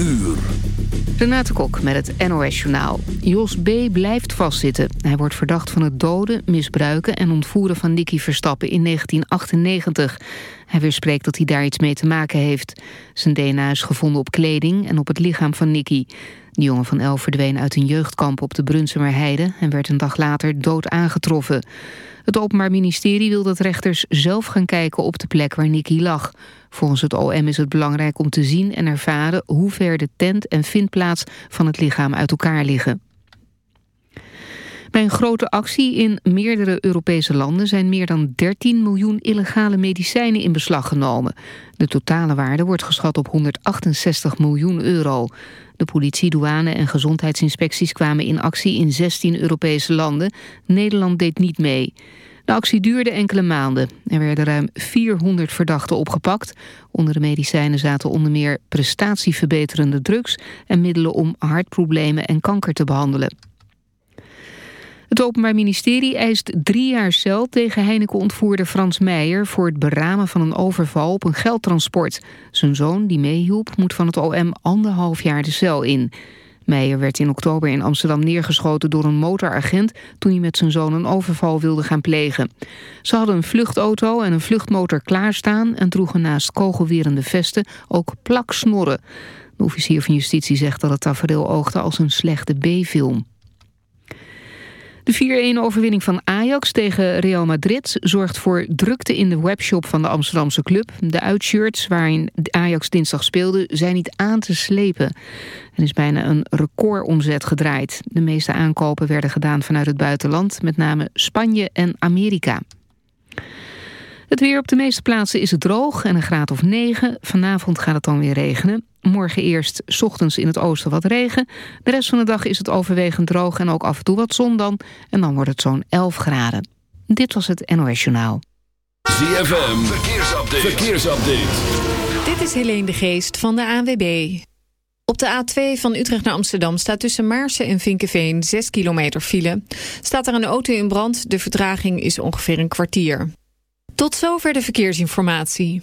uur. Renate Kok met het NOS Journaal. Jos B. blijft vastzitten. Hij wordt verdacht van het doden, misbruiken en ontvoeren van Nicky Verstappen in 1998. Hij weerspreekt dat hij daar iets mee te maken heeft. Zijn DNA is gevonden op kleding en op het lichaam van Nicky. De jongen van elf verdween uit een jeugdkamp op de Brunsumerheide... en werd een dag later dood aangetroffen. Het Openbaar Ministerie wil dat rechters zelf gaan kijken op de plek waar Nicky lag. Volgens het OM is het belangrijk om te zien en ervaren... hoe ver de tent en vindplaats van het lichaam uit elkaar liggen. Bij een grote actie in meerdere Europese landen zijn meer dan 13 miljoen illegale medicijnen in beslag genomen. De totale waarde wordt geschat op 168 miljoen euro. De politie, douane en gezondheidsinspecties kwamen in actie in 16 Europese landen. Nederland deed niet mee. De actie duurde enkele maanden. Er werden ruim 400 verdachten opgepakt. Onder de medicijnen zaten onder meer prestatieverbeterende drugs... en middelen om hartproblemen en kanker te behandelen. Het Openbaar Ministerie eist drie jaar cel tegen Heineken-ontvoerder Frans Meijer... voor het beramen van een overval op een geldtransport. Zijn zoon, die meehielp, moet van het OM anderhalf jaar de cel in. Meijer werd in oktober in Amsterdam neergeschoten door een motoragent... toen hij met zijn zoon een overval wilde gaan plegen. Ze hadden een vluchtauto en een vluchtmotor klaarstaan... en droegen naast kogelwerende vesten ook plaksnorren. De officier van justitie zegt dat het tafereel oogde als een slechte B-film. De 4-1-overwinning van Ajax tegen Real Madrid zorgt voor drukte in de webshop van de Amsterdamse club. De uitshirts waarin Ajax dinsdag speelde zijn niet aan te slepen. Er is bijna een recordomzet gedraaid. De meeste aankopen werden gedaan vanuit het buitenland, met name Spanje en Amerika. Het weer op de meeste plaatsen is het droog en een graad of 9. Vanavond gaat het dan weer regenen. Morgen eerst s ochtends in het oosten wat regen. De rest van de dag is het overwegend droog en ook af en toe wat zon dan. En dan wordt het zo'n 11 graden. Dit was het NOS Journaal. ZFM, verkeersupdate. verkeersupdate. Dit is Helene de Geest van de ANWB. Op de A2 van Utrecht naar Amsterdam staat tussen Maarsen en Vinkenveen 6 kilometer file. Staat er een auto in brand, de vertraging is ongeveer een kwartier. Tot zover de verkeersinformatie.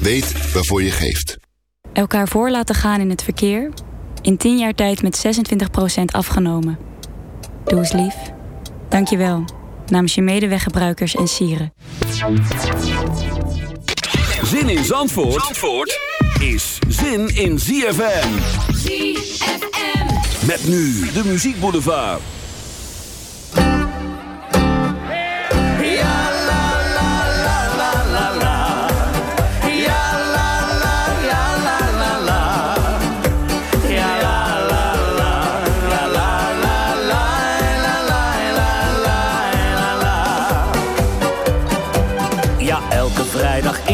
Weet waarvoor je geeft. Elkaar voor laten gaan in het verkeer. In 10 jaar tijd met 26% afgenomen. Doe eens lief. Dank je wel. Namens je medeweggebruikers en sieren. Zin in Zandvoort, Zandvoort is zin in ZFM. ZFM. Met nu de muziekboulevard. is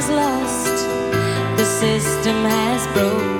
was lost, the system has broken.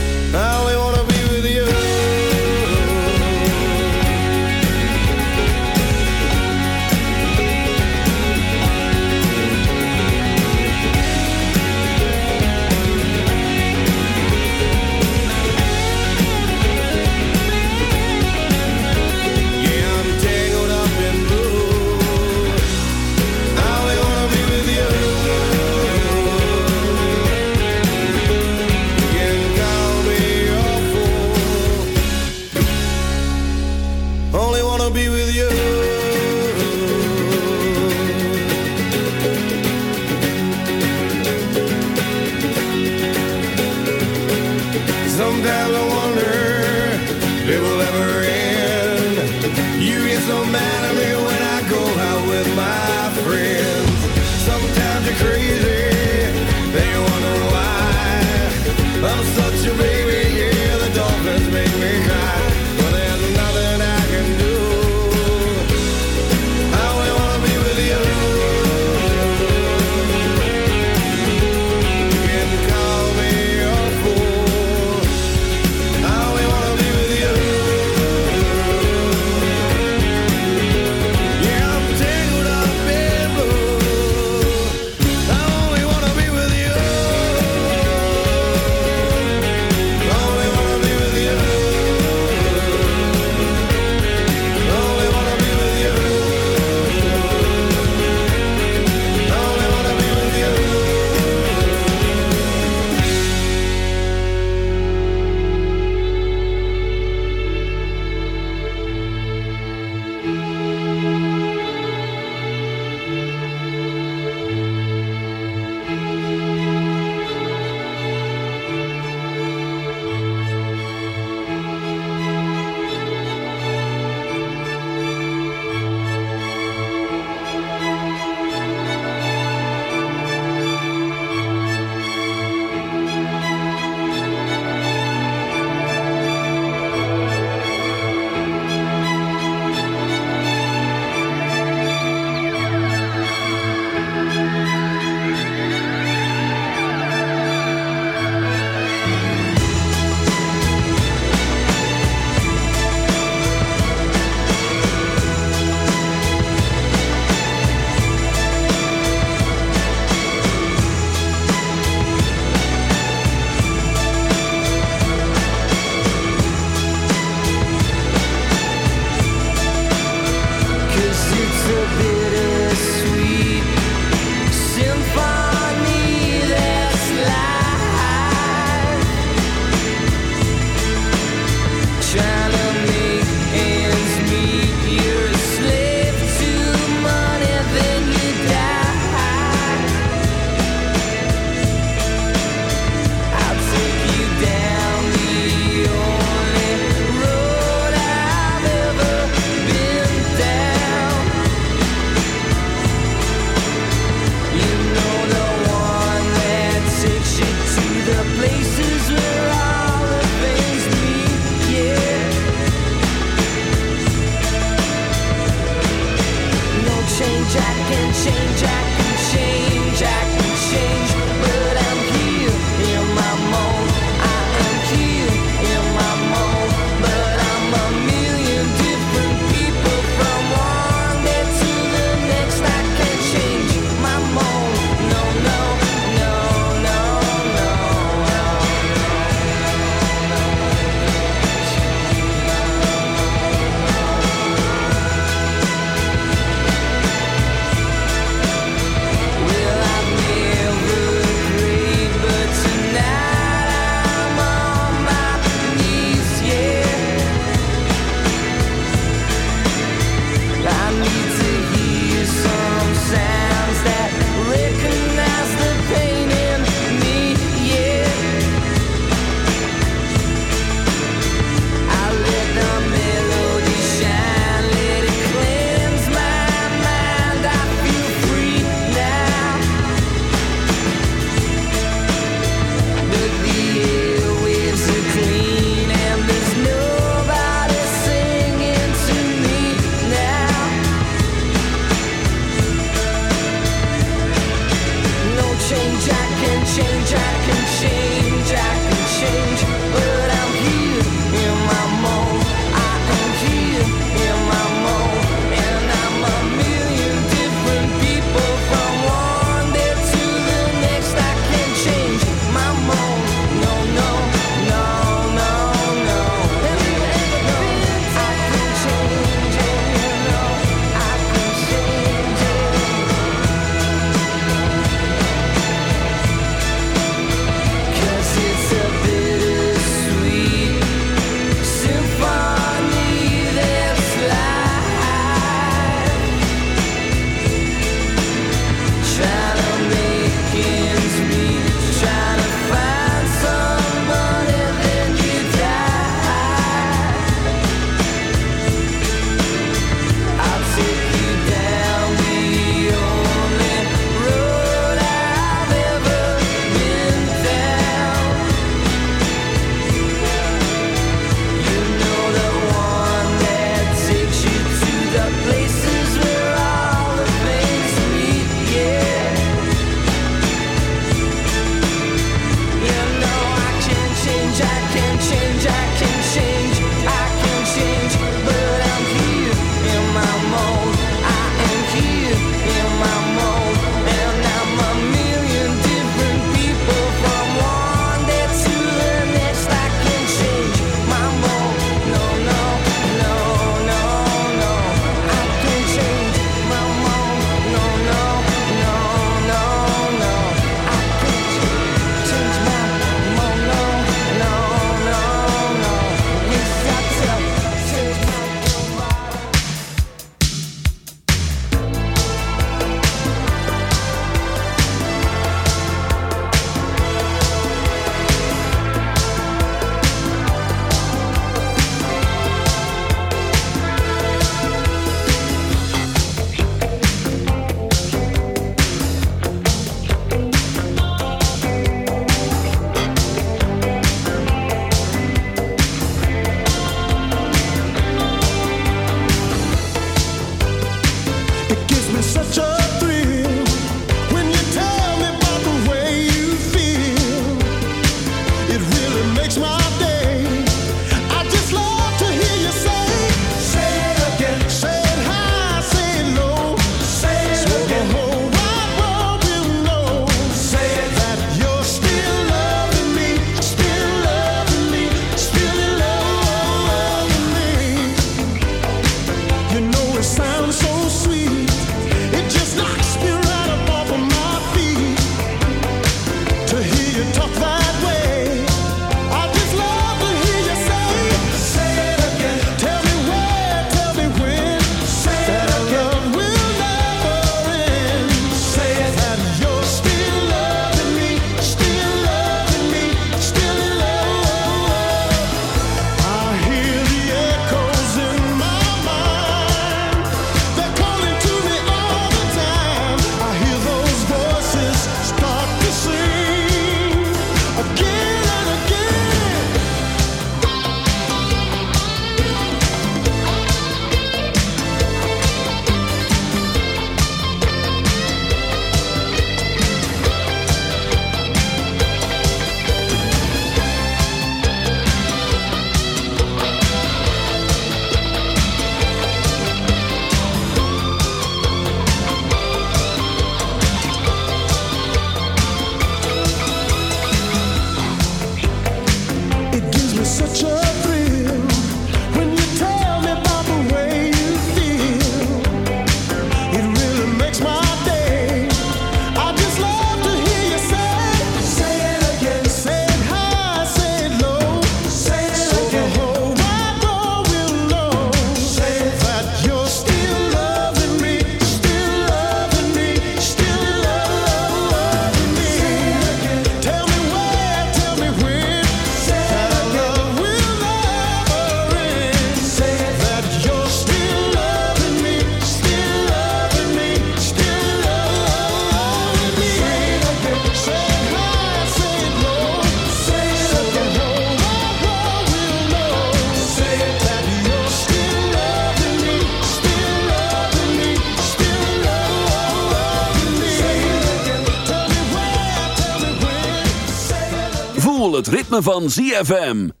van ZFM.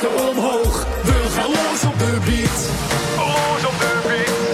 vuisten omhoog. We gaan los op de beat. Los op de beat.